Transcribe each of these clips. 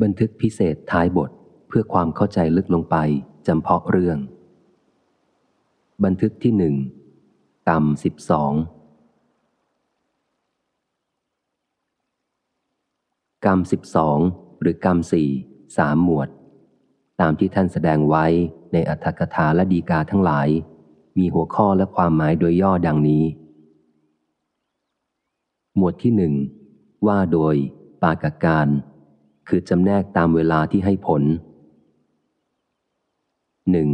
บันทึกพิเศษท้ายบทเพื่อความเข้าใจลึกลงไปจำเพาะเรื่อง บันทึกที่หนึ่งกรรมสิบสองกรรมสิบสองหรือกรรมสี่สามหมวด ตามที่ท่านแสดงไว้ในอัธกถาและดีกาทั้งหลาย มีหัวข้อและความหมายโดยย่อดังนี้ หมวดที่หนึ่งว่าโดยปากการ คือจำแนกตามเวลาที่ให้ผลหนึ่ง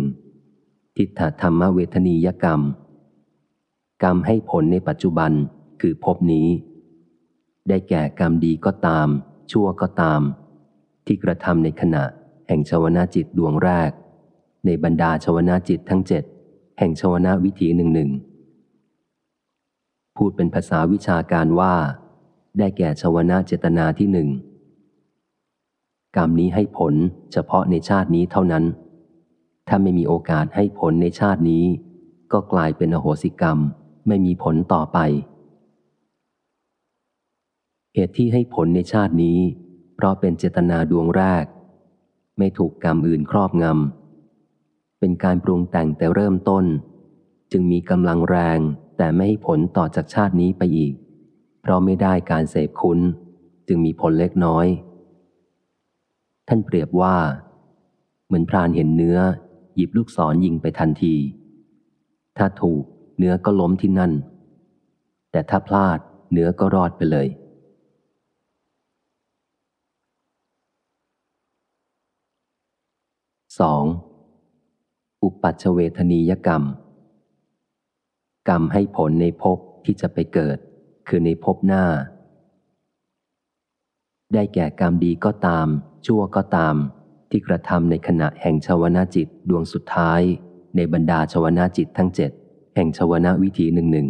ทิฏฐธรรมเวทนียกรรม กรรมให้ผลในปัจจุบันคือพบนี้ ได้แก่กรรมดีก็ตาม ชั่วก็ตาม ที่กระทำในขณะแห่งชวนาจิตดวงแรก ในบรรดาชวนาจิตทั้งเจ็ดแห่งชวนาวิถีหนึ่งหนึ่งพูดเป็นภาษาวิชาการว่า ได้แก่ชวนาเจตนาที่หนึ่ง กรรมนี้ให้ผลเฉพาะในชาตินี้เท่านั้น ถ้าไม่มีโอกาสให้ผลในชาตินี้ ก็กลายเป็นอโหสิกรรมไม่มีผลต่อไป เหตุที่ให้ผลในชาตินี้ เพราะเป็นเจตนาดวงแรก ไม่ถูกกรรมอื่นครอบงำ เป็นการปรุงแต่งแต่เริ่มต้น จึงมีกำลังแรงแต่ไม่ให้ผลต่อจากชาตินี้ไปอีก เพราะไม่ได้การเสพคุ้นจึงมีผลเล็กน้อย ท่านเปรียบว่า เหมือนพรานเห็นเนื้อ หยิบลูกศรยิงไปทันที ถ้าถูกเนื้อก็ล้มที่นั่น แต่ถ้าพลาดเนื้อก็รอดไปเลย 2. อุปัชเวทนียกรรม กรรมให้ผลในภพที่จะไปเกิด คือในภพหน้า ได้แก่กรรมดีก็ตาม ชั่วก็ตาม ที่กระทำในขณะแห่งชาวนาจิตดวงสุดท้าย ในบรรดาชาวนาจิตทั้งเจ็ดแห่งชาวนาวิถีหนึ่งหนึ่ง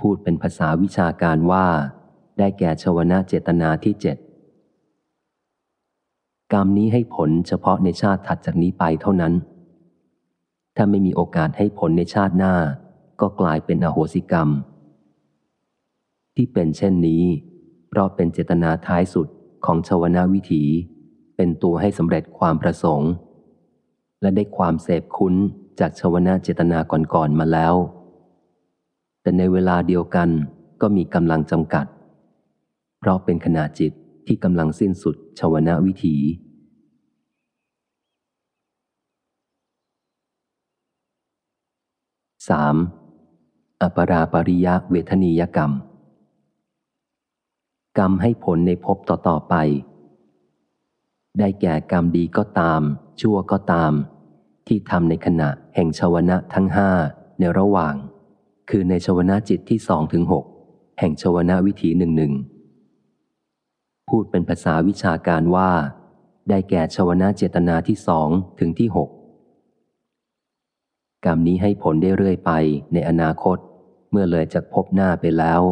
พูดเป็นภาษาวิชาการว่า ได้แก่ชาวนาเจตนาที่เจ็ดกรรมนี้ให้ผลเฉพาะในชาติถัดจากนี้ไปเท่านั้น ถ้าไม่มีโอกาสให้ผลในชาติหน้า ก็กลายเป็นอโหสิกรรม ที่เป็นเช่นนี้ เพราะเป็นเจตนาท้ายสุดของชวนาวิถี เป็นตัวให้สำเร็จความประสงค์ และได้ความเสพคุ้นจากชวนาเจตนาก่อนๆมาแล้ว แต่ในเวลาเดียวกันก็มีกำลังจำกัด เพราะเป็นขณะจิตที่กำลังสิ้นสุดชวนาวิถี 3. อปราปริยะเวทนียกรรม กรรมให้ผลในภพต่อๆไป ได้แก่กรรมดีก็ตาม ชั่วก็ตาม ที่ทำในขณะแห่งชวนะทั้งห้าในระหว่าง คือในชวนะจิตที่สองถึงหกแห่งชวนะวิถีหนึ่งหนึ่งพูดเป็นภาษาวิชาการว่า ได้แก่ชวนะเจตนาที่สองถึงที่หกกรรมนี้ให้ผลได้เรื่อยไปในอนาคต เมื่อเลยจากพบหน้าไปแล้ว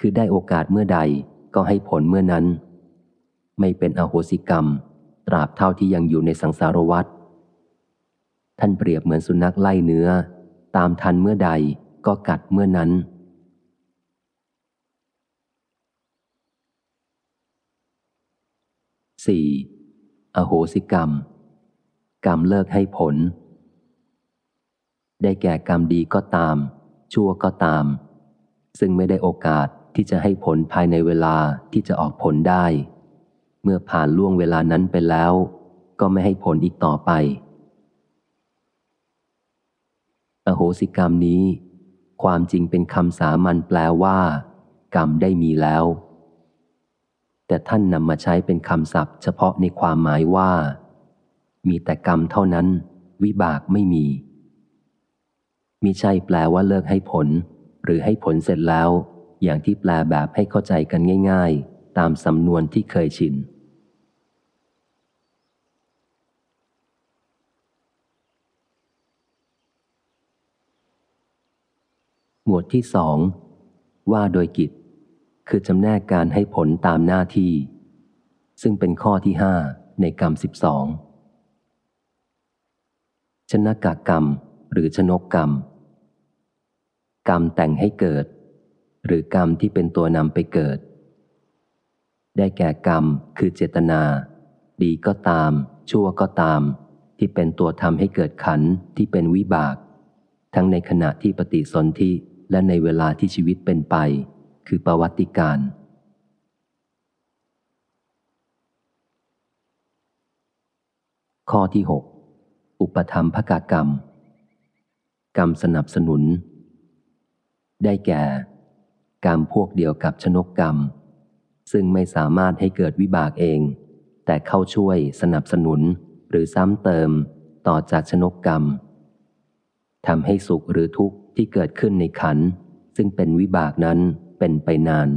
คือได้โอกาสเมื่อใดก็ให้ผลเมื่อนั้น ไม่เป็นอโหสิกรรม ตราบเท่าที่ยังอยู่ในสังสารวัฏท่านเปรียบเหมือนสุนัขไล่เนื้อ ตามทันเมื่อใดก็กัดเมื่อนั้น 4. อโหสิกรรม กรรมเลิกให้ผล ได้แก่กรรมดีก็ตาม ชั่วก็ตาม ซึ่งไม่ได้โอกาส ที่จะให้ผลภายในเวลาที่จะออกผลได้ เมื่อผ่านล่วงเวลานั้นไปแล้ว ก็ไม่ให้ผลอีกต่อไป อโหสิกรรมนี้ ความจริงเป็นคำสามัญแปลว่า กรรมได้มีแล้ว แต่ท่านนำมาใช้เป็นคำศัพท์ เฉพาะในความหมายว่า มีแต่กรรมเท่านั้น วิบากไม่มีมิใช่แปลว่าเลิกให้ผล หรือให้ผลเสร็จแล้ว อย่างที่แปลแบบให้เข้าใจกันง่าย ๆ ตามสำนวนที่เคยชิน หมวดที่สองว่าโดยกิจ คือจำแนกการให้ผลตามหน้าที่ ซึ่งเป็นข้อที่ห้าในกรรมสิบสองชนกกรรมหรือชนกกรรม กรรมแต่งให้เกิด หรือกรรมที่เป็นตัวนำไปเกิด ได้แก่กรรมคือเจตนา ดีก็ตาม ชั่วก็ตาม ที่เป็นตัวทำให้เกิดขันที่เป็นวิบาก ทั้งในขณะที่ปฏิสนธิและในเวลาที่ชีวิตเป็นไป คือประวัติการข้อที่ 6 อุปธรรมภกกรรม กรรมสนับสนุน ได้แก่ กรรมพวกเดียวกับชนกกรรม ซึ่งไม่สามารถให้เกิดวิบากเอง แต่เข้าช่วยสนับสนุนหรือซ้ำเติมต่อจากชนกกรรมทำให้สุขหรือทุกข์ที่เกิดขึ้นในขัน ซึ่งเป็นวิบากนั้นเป็นไปนาน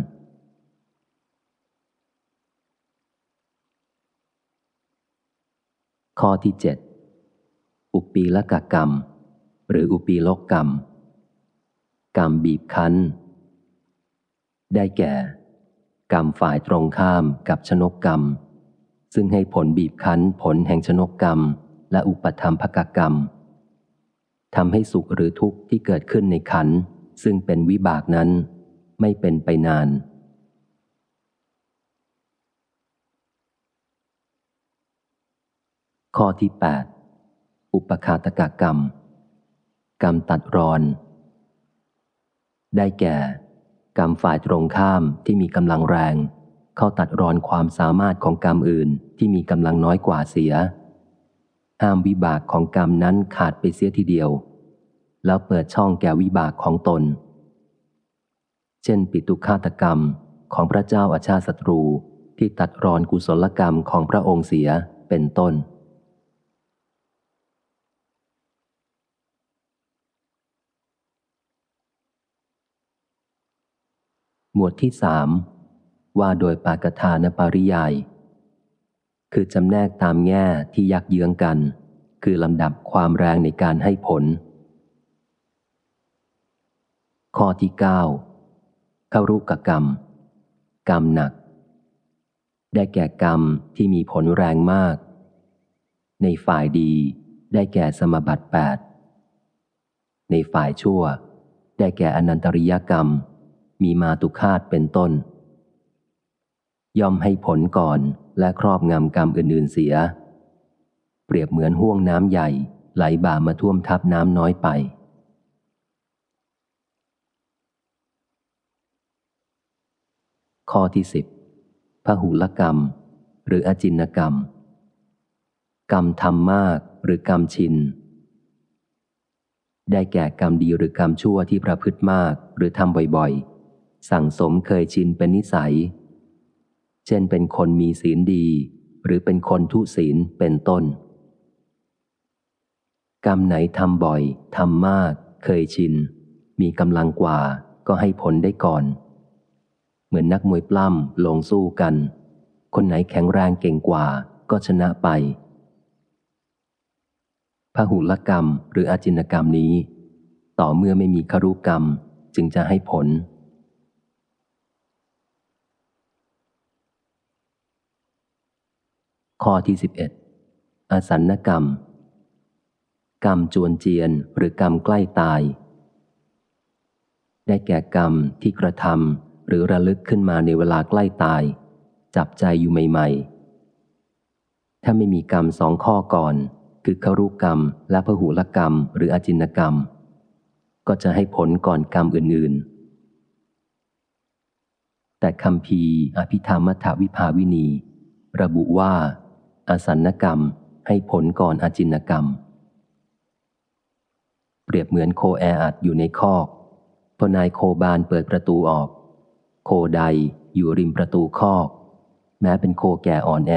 ข้อที่ 7 อุปีละกกรรม หรืออุปีลกกรรม กรรมบีบคั้น ได้แก่ กรรมฝ่ายตรงข้ามกับชนกกรรม ซึ่งให้ผลบีบคั้นผลแห่งชนกกรรม และอุปธรรมภกกรรมทำให้สุขหรือทุกข์ที่เกิดขึ้นในขันซึ่งเป็นวิบากนั้นไม่เป็นไปนาน ข้อที่ 8 อุปคาตกกรรม กรรมตัดรอน ได้แก่ กรรมฝ่ายตรงข้ามที่มีกำลังแรง เข้าตัดรอนความสามารถของกรรมอื่นที่มีกำลังน้อยกว่าเสีย ห้ามวิบากของกรรมนั้นขาดไปเสียทีเดียว แล้วเปิดช่องแก่วิบากของตน เช่น ปิตุฆาตกรรมของพระเจ้าอาชาศัตรูที่ตัดรอนกุศลกรรมของพระองค์เสียเป็นต้น หมวดที่สามว่าโดยปากทานปริยาย คือจำแนกตามแง่ที่ยักเยื้องกัน คือลำดับความแรงในการให้ผล ข้อที่เก้าเข้ารูปกกรรม กรรมหนัก ได้แก่กรรมที่มีผลแรงมาก ในฝ่ายดีได้แก่สมบัติแปดในฝ่ายชั่ว ได้แก่อนันตริยกรรม มีมาตุคาตเป็นต้น ย่อมให้ผลก่อนและครอบงำกรรมอื่นๆเสีย เปรียบเหมือนห่วงน้ำใหญ่ไหลบ่ามาท่วมทับน้ำน้อยไป ข้อที่สิบพหุลกรรม หรืออจินกรรม กรรมทำมากหรือกรรมชิน ได้แก่กรรมดีหรือกรรมชั่วที่ประพฤติมากหรือทำบ่อยๆ สั่งสมเคยชินเป็นนิสัย เช่นเป็นคนมีศีลดี หรือเป็นคนทุศีลเป็นต้น กรรมไหนทำบ่อยทำมาก เคยชิน มีกำลังกว่าก็ให้ผลได้ก่อน เหมือนนักมวยปล้ำลงสู้กัน คนไหนแข็งแรงเก่งกว่าก็ชนะไปพหุลกรรมหรืออาจินกรรมนี้ ต่อเมื่อไม่มีครุกรรมจึงจะให้ผล ข้อที่ 11อสันนกรรม กรรมจวนเจียนหรือกรรมใกล้ตาย ได้แก่กรรมที่กระทำหรือระลึกขึ้นมาในเวลาใกล้ตาย จับใจอยู่ใหม่ ๆ ถ้าไม่มีกรรมสองข้อก่อน คือครุกรรม และพหุลกรรม หรืออจินกรรม ก็จะให้ผลก่อนกรรมอื่น ๆแต่คำพีอภิธรรมถวิภาวินี ระบุว่า อาสันกรรมให้ผลก่อนอาจินกรรม เปรียบเหมือนโคแออัดอยู่ในคอกพอนายโคบานเปิดประตูออก โคใดอยู่ริมประตูคอก แม้เป็นโคแก่อ่อนแอ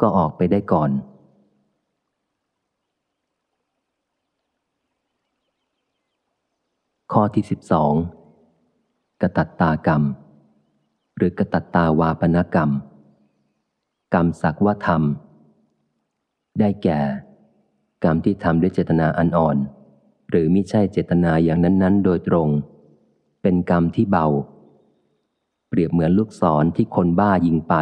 ก็ออกไปได้ก่อน ข้อที่สิบสองกตัตตากรรม หรือกตัตตาวาปนกรรม กรรมสักว่าธรรม ได้แก่ กรรมที่ทำด้วยเจตนาอันอ่อน หรือมิใช่เจตนาอย่างนั้น ๆ โดยตรง เป็นกรรมที่เบา เปรียบเหมือนลูกศรที่คนบ้ายิงไป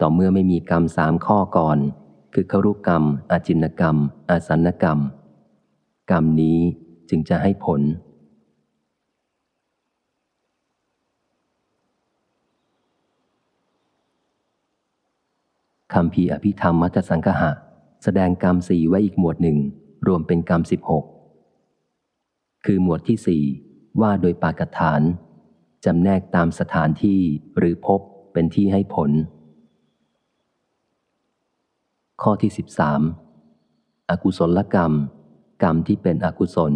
ต่อเมื่อไม่มีกรรมสามข้อก่อน คือครุกรรม อาจินกรรม อาสันกรรม กรรมนี้จึงจะให้ผล ข คำพีอภิธรรมมัตสังคหะ แสดงกรรมสี่ไว้อีกหมวดหนึ่ง รวมเป็นกรรมสิบหกคือหมวดที่สี่ว่าโดยปากฐานจำแนกตามสถานที่หรือพบเป็นที่ให้ผล ข้อที่สิบสามอกุศลกรรม กรรมที่เป็นอกุศล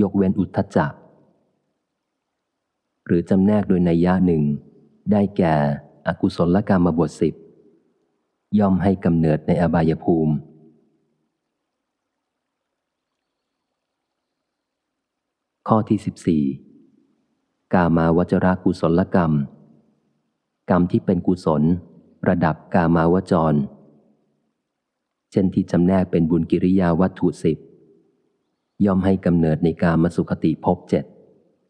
ยกเว้นอุทธจักหรือจำแนกโดยนัยยะหนึ่ง ได้แก่อกุศลกรรมมาบทสิบ ย่อมให้กำเนิดในอบายภูมิ ข้อที่สิบสี่กามาวจรากุศลกรรม กรรมที่เป็นกุศล ระดับกามาวจร เช่นที่จำแนกเป็นบุญกิริยาวัตถุสิบย่อมให้กำเนิดในกามสุขติภพเจ็ด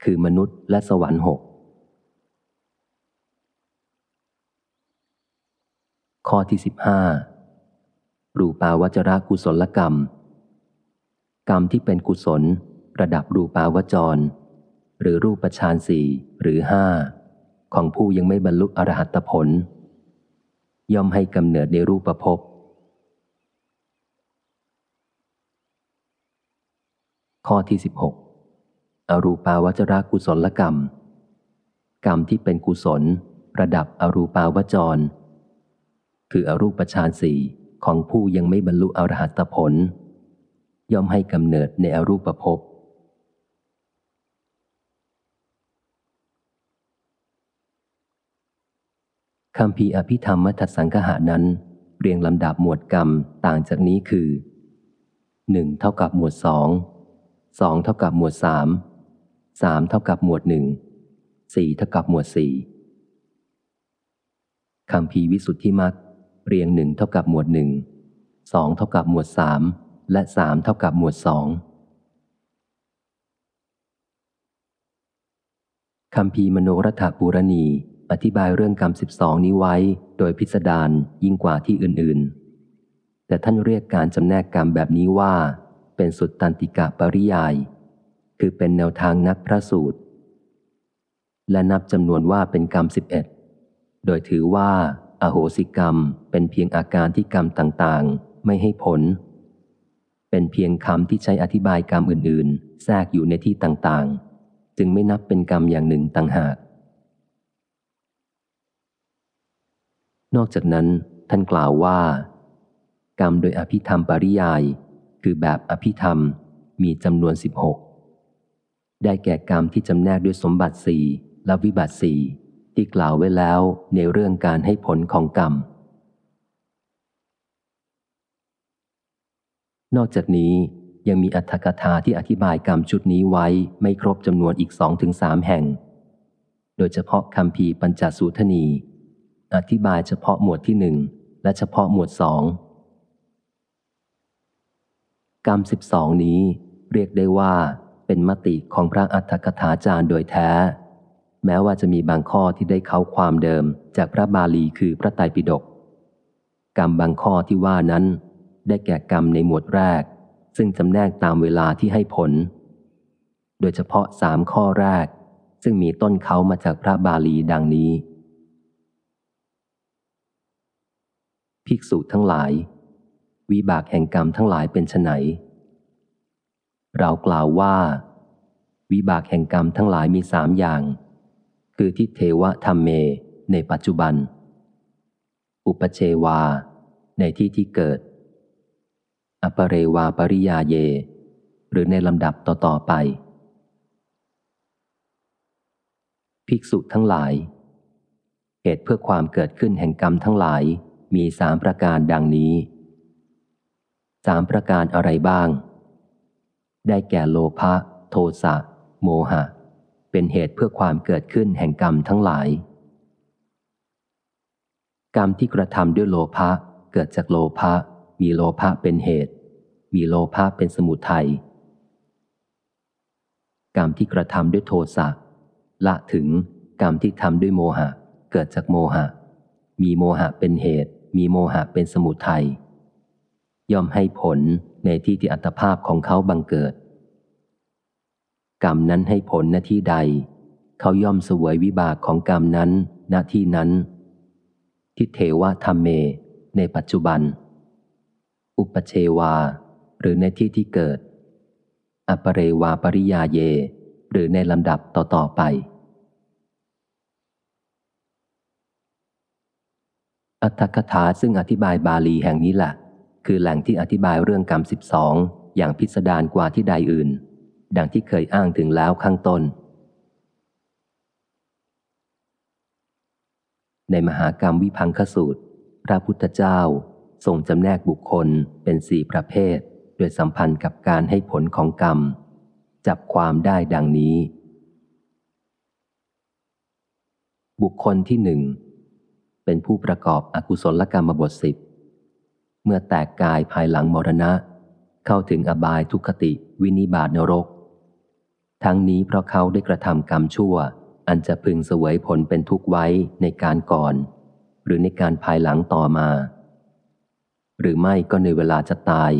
คือมนุษย์และสวรรค์หก ข้อที่สิบห้ารูปาวจรากุศลกรรม กรรมที่เป็นกุศล ระดับรูปาวจร หรือรูปฌานสี่หรือห้าของผู้ยังไม่บรรลุอรหัตผล ย่อมให้กำเนิดในรูปภพข้อที่สิบหกอรูปาวจรากุศลกรรม กรรมที่เป็นกุศล ระดับอรูปาวจร คืออรูปฌานสี่ของผู้ยังไม่บรรลุอรหัตผล ย่อมให้กำเนิดในอรูปภพคำพีอภิธรรมมัทสังคหานั้น เรียงลำดับหมวดกรรมต่างจากนี้คือ 1. เท่ากับหมวดสองสองเท่ากับหมวดสามสามเท่ากับหมวดหนึ่งสี่เท่ากับหมวดสี่คำพีวิสุทธิมัก เรียงหนึ่งเท่ากับหมวดหนึ่งสองเท่ากับหมวดสามและสามเท่ากับหมวดสองคำพีมโนรถปุรณี อธิบายเรื่องกรรมสิบสองนี้ไว้โดยพิสดารยิ่งกว่าที่อื่นๆ แต่ท่านเรียกการจำแนกกรรมแบบนี้ว่า เป็นสุดตันติกะปริยาย คือเป็นแนวทางนักพระสูตร และนับจำนวนว่าเป็นกรรมสิบเอ็ดโดยถือว่า อโหสิกรรมเป็นเพียงอาการที่กรรมต่างๆ ไม่ให้ผล เป็นเพียงคำที่ใช้อธิบายกรรมอื่นๆ แทรกอยู่ในที่ต่างๆ จึงไม่นับเป็นกรรมอย่างหนึ่งต่างหาก นอกจากนั้น ท่านกล่าวว่า กรรมโดยอภิธรรมปริยาย คือแบบอภิธรรมมีจำนวนสิบหกได้แก่กรรมที่จำแนกด้วยสมบัติสี่และวิบัติสี่ ที่กล่าวไว้แล้วในเรื่องการให้ผลของกรรม นอกจากนี้ยังมีอัธกถาที่อธิบายกรรมชุดนี้ไว้ไม่ครบจำนวนอีกสองถึงสามแห่ง โดยเฉพาะคำพีปัญจสูทนี อธิบายเฉพาะหมวดที่หนึ่งและเฉพาะหมวดสองกรรมสิบสองนี้เรียกได้ว่าเป็นมติของพระอัฏฐกถาจารย์โดยแท้ แม้ว่าจะมีบางข้อที่ได้เข้าความเดิมจากพระบาลีคือพระไตรปิฎกกรรมบางข้อที่ว่านั้น ได้แก่กรรมในหมวดแรก ซึ่งจำแนกตามเวลาที่ให้ผล โดยเฉพาะสามข้อแรก ซึ่งมีต้นเขามาจากพระบาลีดังนี้ ภิกษุทั้งหลาย วิบากแห่งกรรมทั้งหลายเป็นไนเรากล่าวว่า วิบากแห่งกรรมทั้งหลายมีสามอย่าง คือทิเทวะธรรมเม ในปัจจุบัน อุปเชวา ในที่ที่เกิด อปเรวาปริยาเย หรือในลำดับต่อ ๆ ไป ภิกษุทั้งหลาย เหตุเพื่อความเกิดขึ้นแห่งกรรมทั้งหลายมีสามประการดังนี้สามประการอะไรบ้าง ได้แก่โลภะโทสะ โมหะ เป็นเหตุเพื่อความเกิดขึ้นแห่งกรรมทั้งหลาย กรรมที่กระทำด้วยโลภะเกิดจากโลภะมีโลภะเป็นเหตุ มีโลภะเป็นสมุทัยกรรมที่กระทำด้วยโทสะละถึงกรรมที่ทำด้วยโมหะ เกิดจากโมหะ มีโมหะเป็นเหตุ มีโมหะเป็นสมุทัยย่อมให้ผลในที่ที่อัตภาพของเขาบังเกิด กรรมนั้นให้ผลหน้าที่ใด เขาย่อมสวยวิบากของกรรมนั้นหน้าที่นั้น ทิเทวะธรรมเม ในปัจจุบัน อุปเชวา หรือในที่ที่เกิด อปเรวาปริยาเย หรือในลำดับต่อ ๆ ไป อัตถกถาซึ่งอธิบายบาลีแห่งนี้แหละคือแหล่งที่อธิบายเรื่องกรรมสิบสองอย่างพิสดารกว่าที่ใดอื่น ดังที่เคยอ้างถึงแล้วข้างต้น ในมหากรรมวิพังคสูตร พระพุทธเจ้าทรงจำแนกบุคคลเป็นสี่ประเภท โดยสัมพันธ์กับการให้ผลของกรรม จับความได้ดังนี้ บุคคลที่หนึ่งเป็นผู้ประกอบอกุศลกรรมบทสิบเมื่อแตกกายภายหลังมรณะ เข้าถึงอบายทุคติวินิบาตนรก ทั้งนี้เพราะเขาได้กระทำกรรมชั่ว อันจะพึงเสวยผลเป็นทุกข์ไว้ในการก่อน หรือในการภายหลังต่อมา หรือไม่ก็ในเวลาจะตาย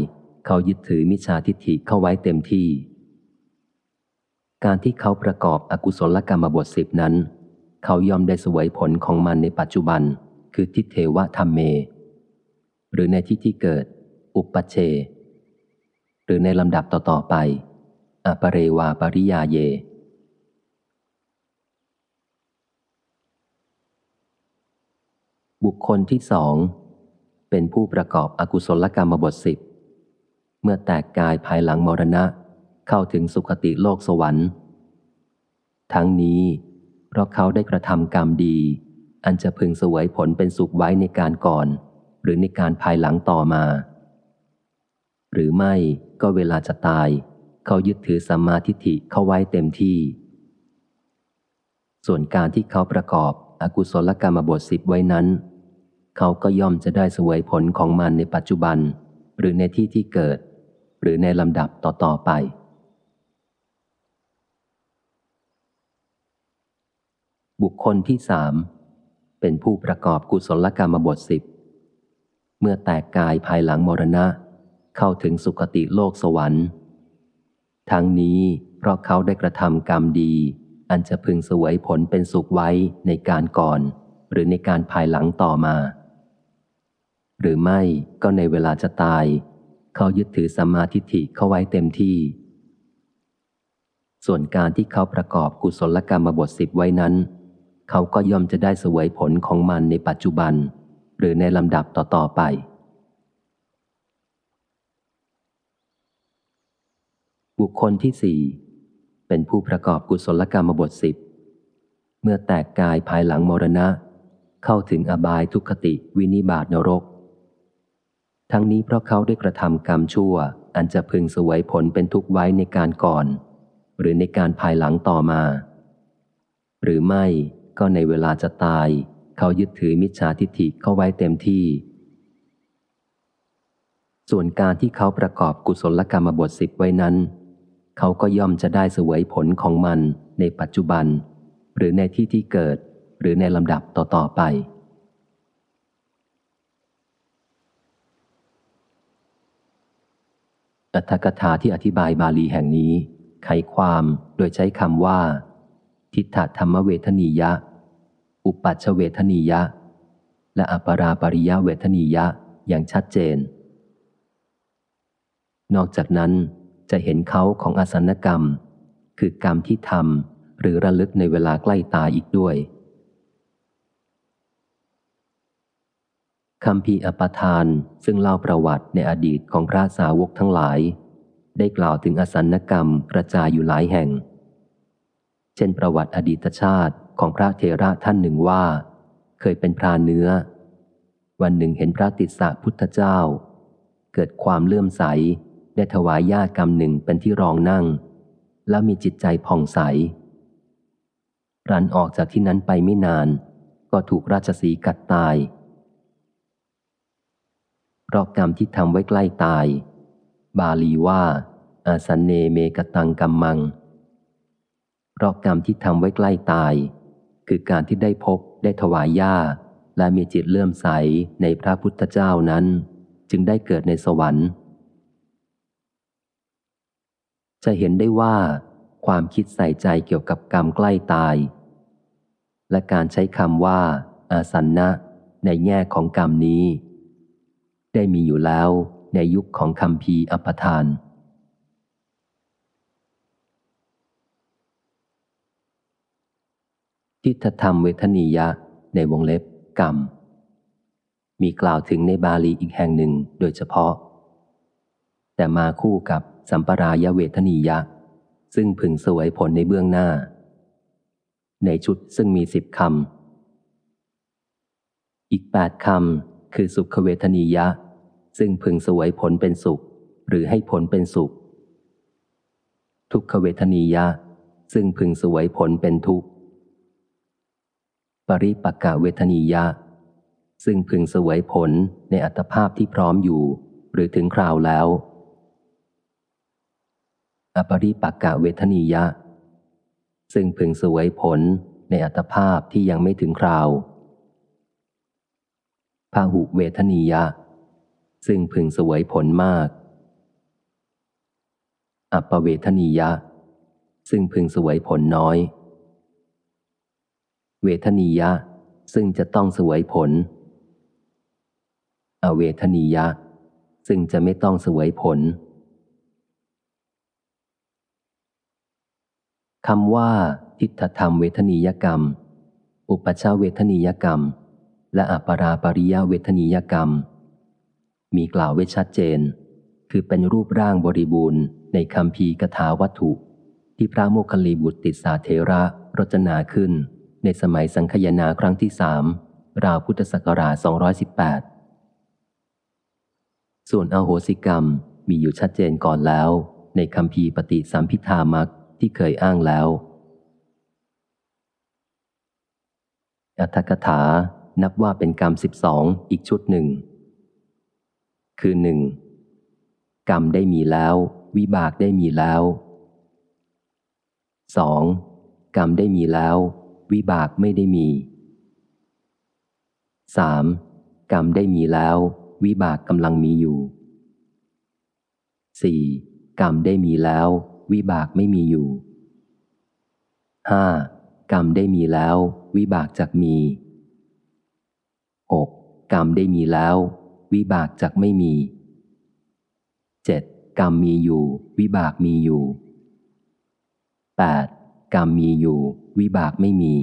เขายึดถือมิจฉาทิฏฐิเข้าไว้เต็มที่ การที่เขาประกอบอกุศลกรรมบทสิบนั้น เขายอมได้เสวยผลของมันในปัจจุบัน คือทิเทวธรรมเม หรือในที่ที่เกิด อุปเช หรือในลำดับต่อๆไป อปเรวาปริยาเย บุคคลที่สองเป็นผู้ประกอบอกุศลกรรมบทสิบเมื่อแตกกายภายหลังมรณะเข้าถึงสุคติโลกสวรรค์ ทั้งนี้เพราะเขาได้กระทำกรรมดี อันจะพึงสวยผลเป็นสุขไว้ในการก่อน หรือในการภายหลังต่อมา หรือไม่ก็เวลาจะตาย เขายึดถือสัมมาทิฏฐิเข้าไว้เต็มที่ ส่วนการที่เขาประกอบอกุศลกรรมบทสิบไว้นั้น เขาก็ย่อมจะได้สวยผลของมันในปัจจุบัน หรือในที่ที่เกิด หรือในลำดับต่อ ๆ ไป บุคคลที่สามเป็นผู้ประกอบกุศลกรรมบทสิบเมื่อแตกกายภายหลังมรณะ เข้าถึงสุคติโลกสวรรค์ ทั้งนี้เพราะเขาได้กระทำกรรมดี อันจะพึงสวยผลเป็นสุขไว้ในการก่อน หรือในการภายหลังต่อมา หรือไม่ก็ในเวลาจะตาย เขายึดถือสัมมาทิฏฐิเข้าไว้เต็มที่ ส่วนการที่เขาประกอบกุศลกรรมบทสิบไว้นั้น เขาก็ย่อมจะได้สวยผลของมันในปัจจุบัน หรือในลำดับต่อๆไป บุคคลที่สี่เป็นผู้ประกอบกุศลกรรมบทสิบเมื่อแตกกายภายหลังมรณะ เข้าถึงอบายทุคติวินิบาตนรก ทั้งนี้เพราะเขาได้กระทำกรรมชั่ว อันจะพึงสวยผลเป็นทุกไว้ในการก่อน หรือในการภายหลังต่อมา หรือไม่ก็ในเวลาจะตาย เขายึดถือมิจฉาทิฏฐิเข้าไว้เต็มที่ ส่วนการที่เขาประกอบกุศลกรรมบทสิบไว้นั้น เขาก็ย่อมจะได้เสวยผลของมันในปัจจุบัน หรือในที่ที่เกิด หรือในลำดับต่อ ๆ ไป อัตถกถาที่อธิบายบาลีแห่งนี้ ไขความโดยใช้คำว่า ทิฏฐธรรมเวทนียะ อุปัชเวทนียะ และอปราปริยะเวทนียะอย่างชัดเจน นอกจากนั้น จะเห็นเขาของอสันกรรม คือกรรมที่ทำหรือระลึกในเวลาใกล้ตาอีกด้วยคำพีอปทานซึ่งเล่าประวัติในอดีตของพระสาวกทั้งหลาย ได้กล่าวถึงอสันกรรมกระจายอยู่หลายแห่ง เช่นประวัติอดีตชาติของพระเทระท่านหนึ่งว่า เคยเป็นพรานเนื้อ วันหนึ่งเห็นพระติสสะพุทธเจ้า เกิดความเลื่อมใส ได้ถวายญาติกรรมหนึ่งเป็นที่รองนั่ง แล้วมีจิตใจผ่องใส รันออกจากที่นั้นไปไม่นาน ก็ถูกราชสีกัดตายเพราะกรรมที่ทำไว้ใกล้ตาย บาลีว่า อาสันเนเมกตังกัมมังเพราะกรรมที่ทำไว้ใกล้ตาย คือการที่ได้พบได้ถวายญาและมีจิตเลื่อมใสในพระพุทธเจ้านั้น จึงได้เกิดในสวรรค์ จะเห็นได้ว่าความคิดใส่ใจเกี่ยวกับกรรมใกล้ตาย และการใช้คำว่า อาสันนะในแง่ของกรรมนี้ ได้มีอยู่แล้วในยุคของคำพีอัปทาน ทิฏฐธรรมเวทนียะในวงเล็บกรรม มีกล่าวถึงในบาลีอีกแห่งหนึ่งโดยเฉพาะ แต่มาคู่กับ สัมปรายเวทนียะ ซึ่งพึงสวยผลในเบื้องหน้า ในชุดซึ่งมีสิบคำ อีกแปดคำคือสุขเวทนียะ ซึ่งพึงสวยผลเป็นสุข หรือให้ผลเป็นสุข ทุกขเวทนียะ ซึ่งพึงสวยผลเป็นทุกข์ ปริปักกะเวทนียะ ซึ่งพึงสวยผลในอัตภาพที่พร้อมอยู่ หรือถึงคราวแล้ว อปริปักกะเวทนียะ ซึ่งพึงสวยผลในอัตภาพที่ยังไม่ถึงคราวพาหุเวทนียะ ซึ่งพึงสวยผลมาก อัปเวทนียะ ซึ่งพึงสวยผลน้อย เวทนียะ ซึ่งจะต้องสวยผล อเวทนียะ ซึ่งจะไม่ต้องสวยผล คำว่า ทิฏฐธรรมเวทนียกรรม อุปชาเวทนียกรรม และอัปราปริยเวทนียกรรม มีกล่าวไว้ชัดเจน คือเป็นรูปร่างบริบูรณ์ในคำพีกถาวัตถุ ที่พระโมคคัลลีบุตรติสาเทระรจนาขึ้น ในสมัยสังคยนาครั้งที่สามราวพุทธศักราช 218 ส่วนอโหสิกรรมมีอยู่ชัดเจนก่อนแล้ว ในคำพีปฏิสัมพิธามัก ที่เคยอ้างแล้ว อัตถกถานับว่าเป็นกรรมสิบสองอีกชุดหนึ่ง คือหนึ่งกรรมได้มีแล้ว วิบากได้มีแล้วสองกรรมได้มีแล้ว วิบากไม่ได้มี 3. กรรมได้มีแล้ว วิบากกำลังมีอยู่ 4. กรรมได้มีแล้ว วิบากไม่มีอยู่ 5. กรรมได้มีแล้ว วิบากจักมี 6. กรรมได้มีแล้ว วิบากจักไม่มี 7. กรรมมีอยู่ วิบากมีอยู่ 8. กรรมมีอยู่ วิบากไม่มี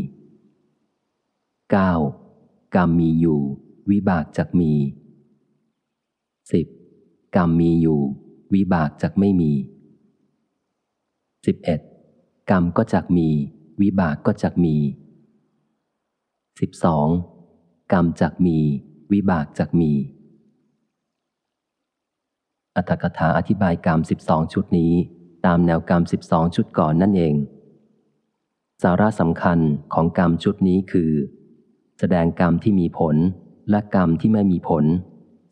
9. กรรมมีอยู่ วิบากจักมี 10. กรรมมีอยู่ วิบากจักไม่มี 11. กรรมก็จักมี วิบากก็จักมี 12. กรรมจักมี วิบากจักมี อัตถกถาอธิบายกรรมสิบสองชุดนี้ ตามแนวกรรมสิบสองชุดก่อนนั่นเอง สาระสำคัญของกรรมชุดนี้คือ แสดงกรรมที่มีผลและกรรมที่ไม่มีผล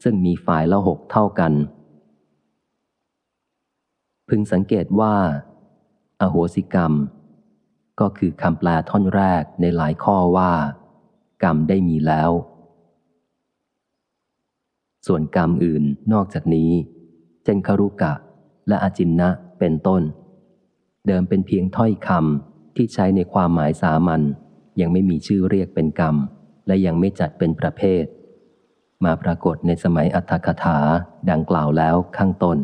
ซึ่งมีฝ่ายละหกเท่ากัน พึงสังเกตว่า อโหสิกรรม ก็คือคำแปลท่อนแรกในหลายข้อว่า กรรมได้มีแล้ว ส่วนกรรมอื่นนอกจากนี้ เช่นคารุกะ และอาจินนะเป็นต้น เดิมเป็นเพียงถ้อยคำที่ใช้ในความหมายสามัญยังไม่มีชื่อเรียกเป็นกรรม และยังไม่จัดเป็นประเภท มาปรากฏในสมัยอัตถกถาดังกล่าวแล้วข้างต้น